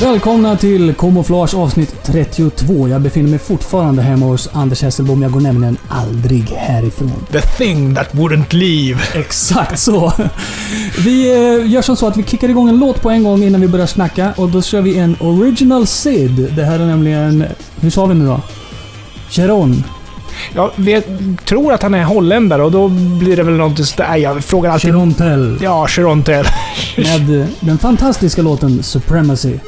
Välkomna till Camouflage avsnitt 32. Jag befinner mig fortfarande hemma hos Anders Hesselbom. Jag går nämligen aldrig härifrån. The thing that wouldn't leave. Exakt så. Vi eh, gör som så att vi kickar igång en låt på en gång innan vi börjar snacka. Och då kör vi en Original Sid. Det här är nämligen... Hur sa vi nu då? Cheron. Jag vet, tror att han är holländare och då blir det väl någonting sådär. Jag frågar alltid... Cherontel. Ja, Chirontel. Med den fantastiska låten Supremacy.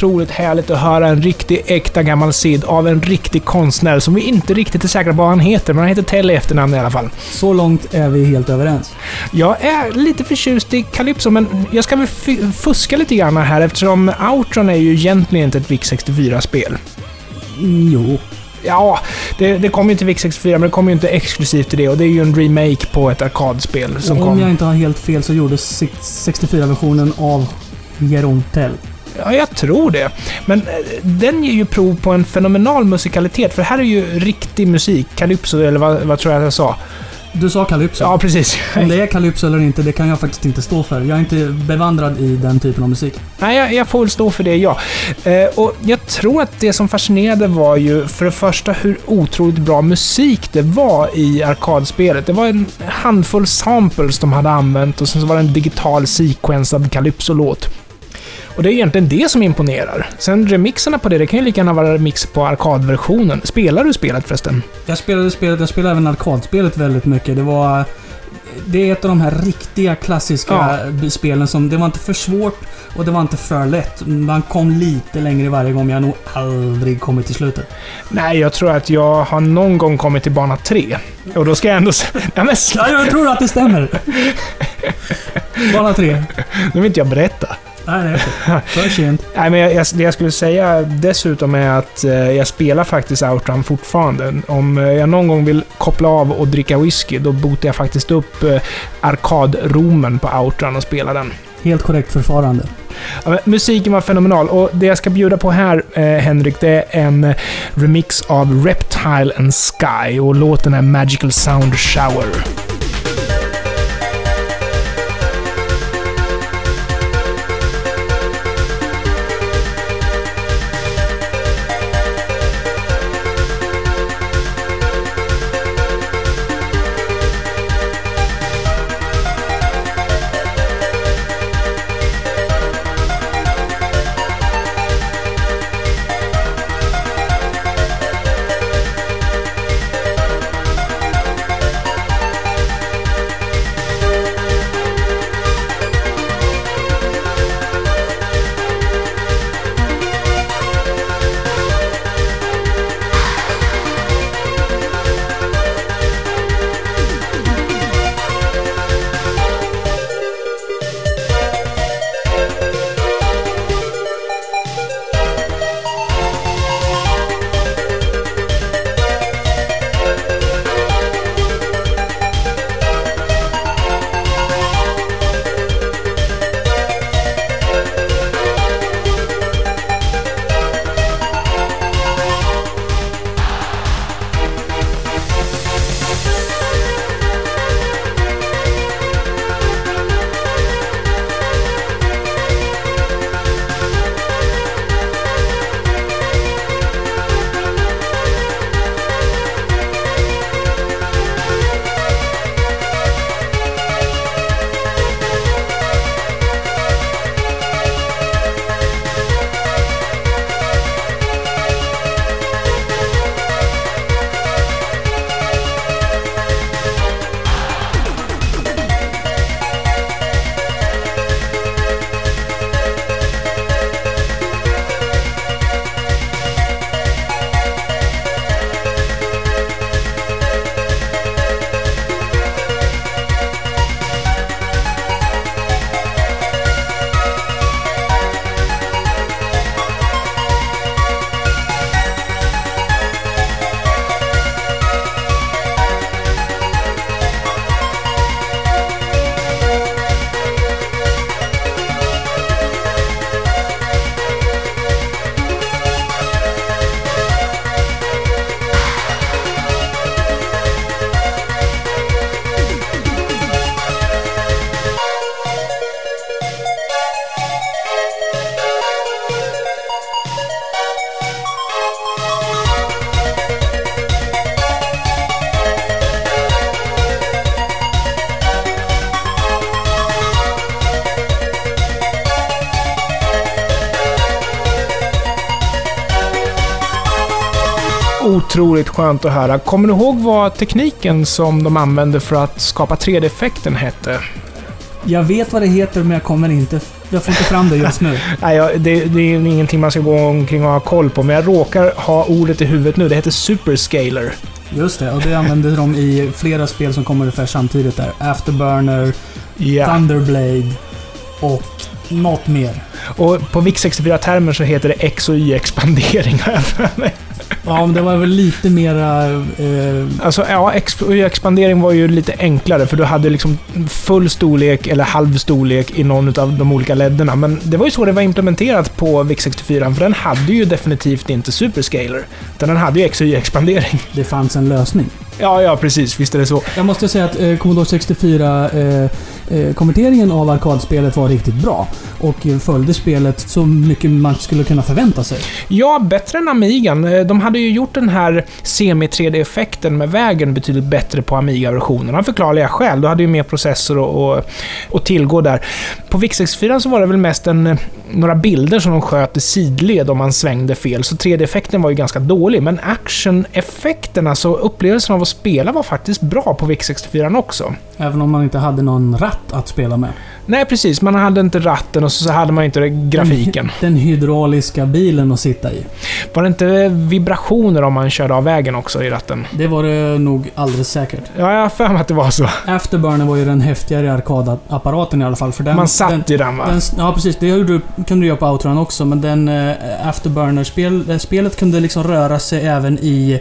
Otroligt härligt att höra en riktig äkta gammal Sid av en riktig konstnär som vi inte riktigt är säkra på vad han heter, men han heter Tell i efternamn i alla fall. Så långt är vi helt överens. Jag är lite förtjust i Calypso, men jag ska väl fuska lite grann här eftersom Outron är ju egentligen inte ett VIC-64-spel. Jo. Ja, det, det kommer ju till VIC-64, men det kommer ju inte exklusivt till det och det är ju en remake på ett arkadspel som Om kom... jag inte har helt fel så gjordes 64-versionen av Gerontel. Ja, jag tror det. Men eh, den ger ju prov på en fenomenal musikalitet, för här är ju riktig musik. Calypso, eller vad, vad tror jag att jag sa? Du sa Calypso. Ja, precis. Om det är Calypso eller inte, det kan jag faktiskt inte stå för. Jag är inte bevandrad i den typen av musik. Nej, jag, jag får väl stå för det, ja. Eh, och jag tror att det som fascinerade var ju för det första hur otroligt bra musik det var i arkadspelet. Det var en handfull samples de hade använt och sen så var det en digital sequensad Calypso-låt. Och det är egentligen det som imponerar. Sen remixerna på det, det kan ju lika gärna vara remix på arkadversionen. Spelar du spelet förresten? Jag spelade spelet, jag spelade även arkadspelet väldigt mycket. Det var... Det är ett av de här riktiga klassiska spelen som... Det var inte för svårt och det var inte för lätt. Man kom lite längre varje gång, men jag har nog aldrig kommit till slutet. Nej, jag tror att jag har någon gång kommit till bana 3. Och då ska jag ändå... Ja, men Ja, jag tror att det stämmer. Bana tre. nu vill inte jag berätta. Nej, det är för sent. Nej, men jag, jag, det jag skulle säga dessutom är att eh, jag spelar faktiskt Outrun fortfarande. Om eh, jag någon gång vill koppla av och dricka whisky, då botar jag faktiskt upp eh, arkadromen på Outrun och spelar den. Helt korrekt förfarande. Ja, musiken var fenomenal och det jag ska bjuda på här, eh, Henrik, det är en eh, remix av Reptile and Sky och låten är Magical Sound Shower. Otroligt skönt att höra. Kommer du ihåg vad tekniken som de använde för att skapa 3D-effekten hette? Jag vet vad det heter, men jag kommer inte... Jag får inte fram det just nu. Nej, ja, det, det är ingenting man ska gå omkring och ha koll på, men jag råkar ha ordet i huvudet nu. Det heter Superscaler. Just det, och det använder de i flera spel som kommer ungefär samtidigt där. Afterburner, Ja. Thunderblade och något mer. Och på VIC64-termer så heter det X och Y-expandering, har jag för mig. Ja, men det var väl lite mera... Eh, Alltså, ja, X och Y-expandering var ju lite enklare, för du hade liksom full storlek eller halv storlek i någon av de olika ledderna. Men det var ju så det var implementerat på VIC64, för den hade ju definitivt inte Superscaler. Utan den hade ju X och Y-expandering. det fanns en lösning. Ja, ja, precis. Visst är det så. Jag måste säga att eh, Commodore 64 eh, eh, kommenteringen av arkadspelet var riktigt bra. Och eh, följde spelet så mycket man skulle kunna förvänta sig. Ja, bättre än Amigan. Eh, De hade ju gjort den här semi-3D-effekten med vägen betydligt bättre på Amiga-versionen. Av förklarliga skäl. Du hade ju mer processor och, och, och tillgå där. På VIC-64 så var det väl mest en, några bilder som de sköt i sidled om man svängde fel. Så 3D-effekten var ju ganska dålig. Men action-effekten, alltså upplevelsen av att spela var faktiskt bra på VIC-64 också. Även om man inte hade någon ratt att spela med. Nej, precis. Man hade inte ratten och så hade man inte grafiken. Den hydrauliska bilen att sitta i. Var det inte vibrationer om man körde av vägen också i ratten? Det var det nog alldeles säkert. Ja, jag har för mig att det var så. Afterburner var ju den häftigare arkadapparaten i alla fall. För den, Man satt den, i den va? den, Ja, precis. Det du- kunde du göra på Outrun också, men den eh, Afterburner-spel, eh, spelet kunde liksom röra sig även i...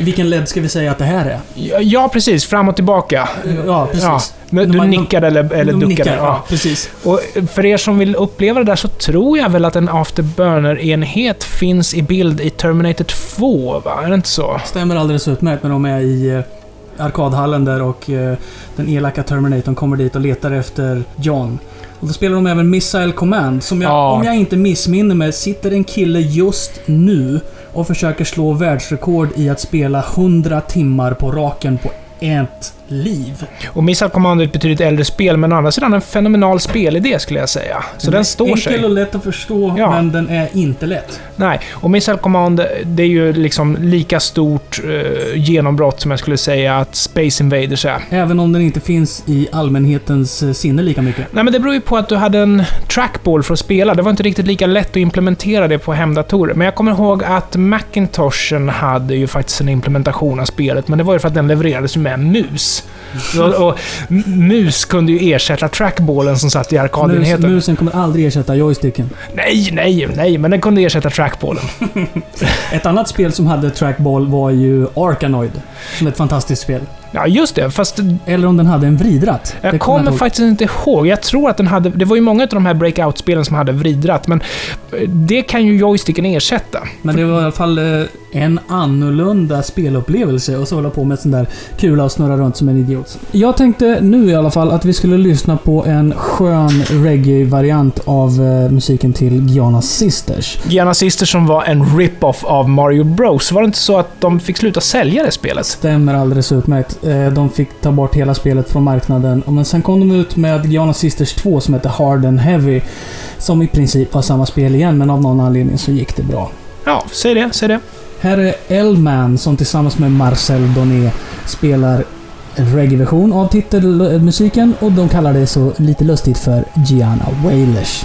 Vilken LED ska vi säga att det här är? Ja, ja, precis. Fram och tillbaka. Ja, precis. Ja, men du De- nickade eller, eller De duckade. nickar, Ja. precis. Och för er som vill uppleva det där så tror jag väl att en Afterburner-enhet finns i bild i Terminator 2, va? Är det inte så? Stämmer alldeles utmärkt när de är i eh, arkadhallen där och eh, den elaka Terminatorn kommer dit och letar efter John. Och då spelar de även Missile Command, som jag, Ja. om jag inte missminner mig, sitter en kille just nu och försöker slå världsrekord i att spela 100 timmar på raken på ett liv. Och Missile Command är ett betydligt äldre spel, men å andra sidan en fenomenal spelidé skulle jag säga. Så den står Enkel sig. och lätt att förstå, Ja. men den är inte lätt. Nej, och Missile Command, det är ju liksom lika stort eh, genombrott som jag skulle säga att Space Invaders är. Även om den inte finns i allmänhetens eh, sinne lika mycket. Nej, men det beror ju på att du hade en trackball för att spela. Det var inte riktigt lika lätt att implementera det på hemdatorer. Men jag kommer ihåg att Macintoshen hade ju faktiskt en implementation av spelet, men det var ju för att den levererades med mus. Och, och mus kunde ju ersätta trackballen som satt i Mus, arkadenheten. musen kommer aldrig ersätta joysticken. Nej, nej, nej, men den kunde ersätta trackballen. Ett annat spel som hade trackball var ju Arkanoid. Som är ett fantastiskt spel. Ja, just det. Fast Eller om den hade en vridratt. Jag Det kommer ihåg. faktiskt inte ihåg. Jag tror att den hade... Det var ju många av de här breakout-spelen som hade vridratt, men eh, det kan ju joysticken ersätta. Men det var i alla fall eh, en annorlunda spelupplevelse och så hålla på med sån där kula och snurra runt som en idiot. Jag tänkte nu i alla fall att vi skulle lyssna på en skön reggae-variant av eh, musiken till Giana Sisters. Giana Sisters som var en rip-off av Mario Bros. Var det inte så att de fick sluta sälja det spelet? Stämmer alldeles utmärkt. Eh, De fick ta bort hela spelet från marknaden. Och Men sen kom de ut med Giana Sisters 2 som heter Hard and Heavy. Som i princip var samma spel igen, men av någon anledning så gick det bra. Ja, säg det, säg det. Här är L-Man som tillsammans med Marcel Doné spelar reggae-version av titelmusiken och de kallar det så lite lustigt för Gianna Wailers.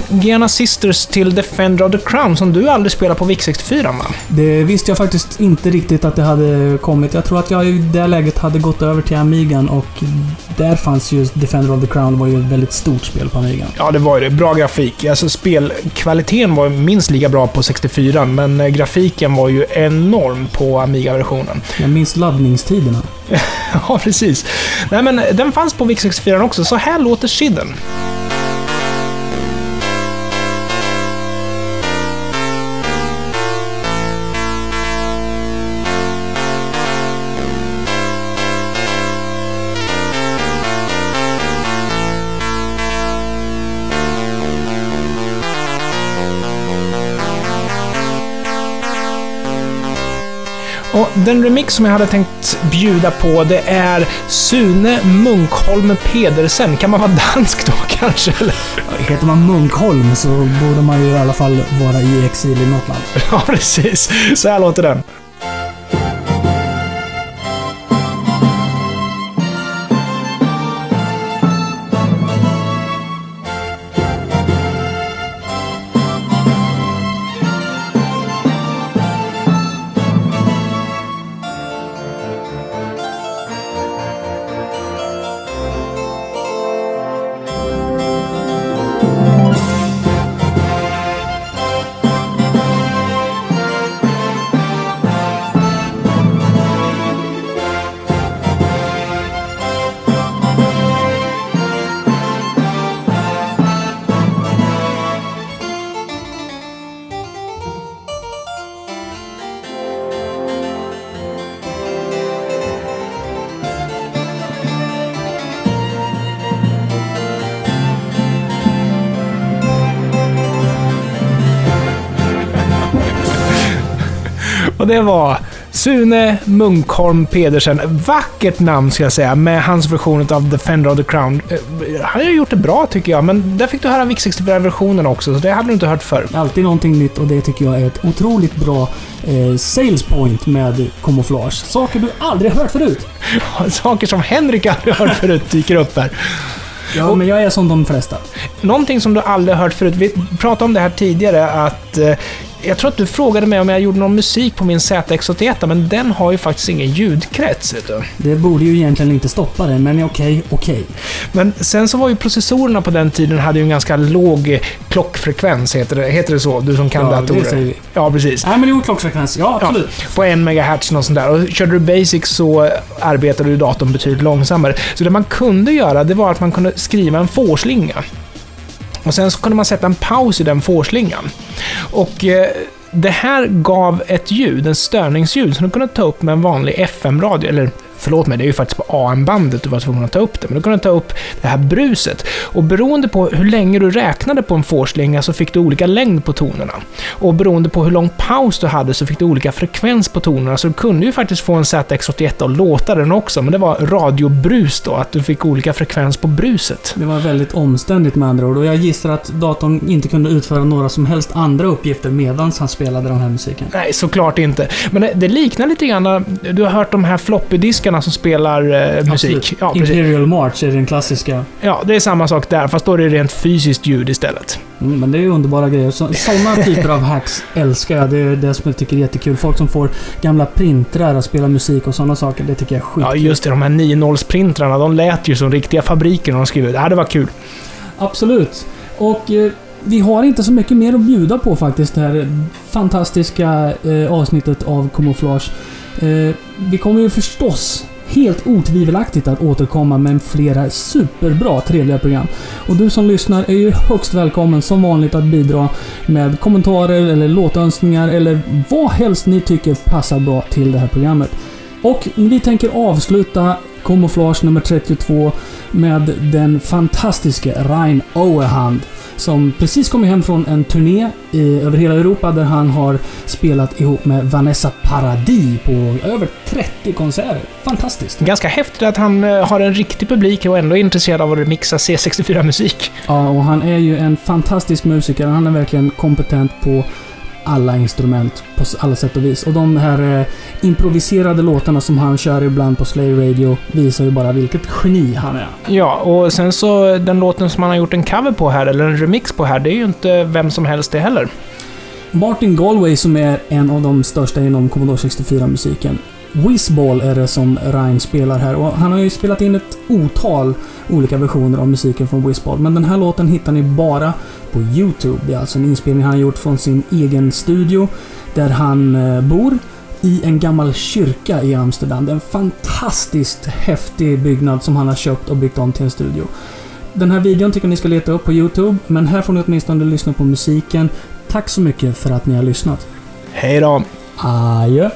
Från Giana Sisters till Defender of the Crown, som du aldrig spelade på VIC-64 va? Det visste jag faktiskt inte riktigt att det hade kommit. Jag tror att jag i det läget hade gått över till Amigan och där fanns ju Defender of the Crown var ju ett väldigt stort spel på Amigan. Ja, det var ju det. Bra grafik. Alltså spelkvaliteten var minst lika bra på 64, men eh, grafiken var ju enorm på Amiga-versionen. Jag minns laddningstiderna. ja, precis. Nej, men den fanns på VIC-64 också. Så här låter Shidden. Den remix som jag hade tänkt bjuda på, det är Sune Munkholm Pedersen. Kan man vara dansk då kanske? Eller? Heter man Munkholm så borde man ju i alla fall vara i exil i något land. Ja, precis. Så här låter den. Det var Sune Munkholm Pedersen. Vackert namn ska jag säga, med hans version av Defender of the Crown. Eh, Han har gjort det bra tycker jag, men där fick du höra VIC-64-versionen också, så det hade du inte hört förr. Alltid någonting nytt och det tycker jag är ett otroligt bra eh, sales point med kamouflage. Saker du aldrig hört förut. Saker som Henrik aldrig hört förut dyker upp här. Ja, men jag är som de flesta. Någonting som du aldrig hört förut, vi pratade om det här tidigare, att eh, jag tror att du frågade mig om jag gjorde någon musik på min ZX81, men den har ju faktiskt ingen ljudkrets. Vet du. Det borde ju egentligen inte stoppa det, men okej, okej. Men sen så var ju processorerna på den tiden hade ju en ganska låg eh, klockfrekvens, heter det, heter det så? Du som kan Ja, datorer. det säger vi. Ja, precis. Nej, men jo, klockfrekvens. Ja, Ja, absolut. på en megahertz och sånt där. Och körde du basic så arbetade ju datorn betydligt långsammare. Så det man kunde göra, det var att man kunde skriva en fårslinga. Och sen så kunde man sätta en paus i den fårslingan. Och eh, det här gav ett ljud, en störningsljud, som du kunde ta upp med en vanlig FM-radio, eller Förlåt mig, det är ju faktiskt på AM-bandet du var tvungen att ta upp det, men du kunde ta upp det här bruset. Och beroende på hur länge du räknade på en fårslinga så fick du olika längd på tonerna. Och beroende på hur lång paus du hade så fick du olika frekvens på tonerna, så du kunde ju faktiskt få en ZX81 att låta den också, men det var radiobrus då, att du fick olika frekvens på bruset. Det var väldigt omständigt med andra ord och jag gissar att datorn inte kunde utföra några som helst andra uppgifter medan han spelade den här musiken. Nej, såklart inte. Men det, det liknar lite grann, du har hört de här floppy-diskarna som spelar eh, musik. Ja. Imperial March är den klassiska. Ja, det är samma sak där, fast då är det rent fysiskt ljud istället. Mm, men det är underbara grejer. Så, sådana typer av hacks älskar jag. Det är det som jag tycker är jättekul. Folk som får gamla printrar att spela musik och sådana saker. Det tycker jag är skitkul. Ja, just det. De här 9-0-printrarna, de lät ju som riktiga fabriker när de skrev ut. Det här var kul. Absolut. Och eh, vi har inte så mycket mer att bjuda på faktiskt. Det här fantastiska eh, avsnittet av Camouflage. Eh, vi kommer ju förstås helt otvivelaktigt att återkomma med flera superbra, trevliga program. Och du som lyssnar är ju högst välkommen som vanligt att bidra med kommentarer eller låtönskningar eller vad helst ni tycker passar bra till det här programmet. Och vi tänker avsluta Camouflage nummer 32 med den fantastiska Rein Oehand som precis kommit hem från en turné i, över hela Europa där han har spelat ihop med Vanessa Paradis på över 30 konserter. Fantastiskt! Ganska häftigt att han eh, har en riktig publik och ändå är intresserad av att remixa C64-musik. Ja, och han är ju en fantastisk musiker. Han är verkligen kompetent på alla instrument på alla sätt och vis. Och de här eh, improviserade låtarna som han kör ibland på Slay Radio visar ju bara vilket geni han är. Ja, och sen så den låten som han har gjort en cover på här, eller en remix på här, det är ju inte vem som helst det heller. Martin Galway som är en av de största inom Commodore 64-musiken. Whizball är det som Ryan spelar här och han har ju spelat in ett otal olika versioner av musiken från Whizball. Men den här låten hittar ni bara på YouTube. Det är alltså en inspelning han gjort från sin egen studio där han eh, bor i en gammal kyrka i Amsterdam. Det är en fantastiskt häftig byggnad som han har köpt och byggt om till en studio. Den här videon tycker jag ni ska leta upp på YouTube, men här får ni åtminstone lyssna på musiken. Tack så mycket för att ni har lyssnat. Hej då! Adjö!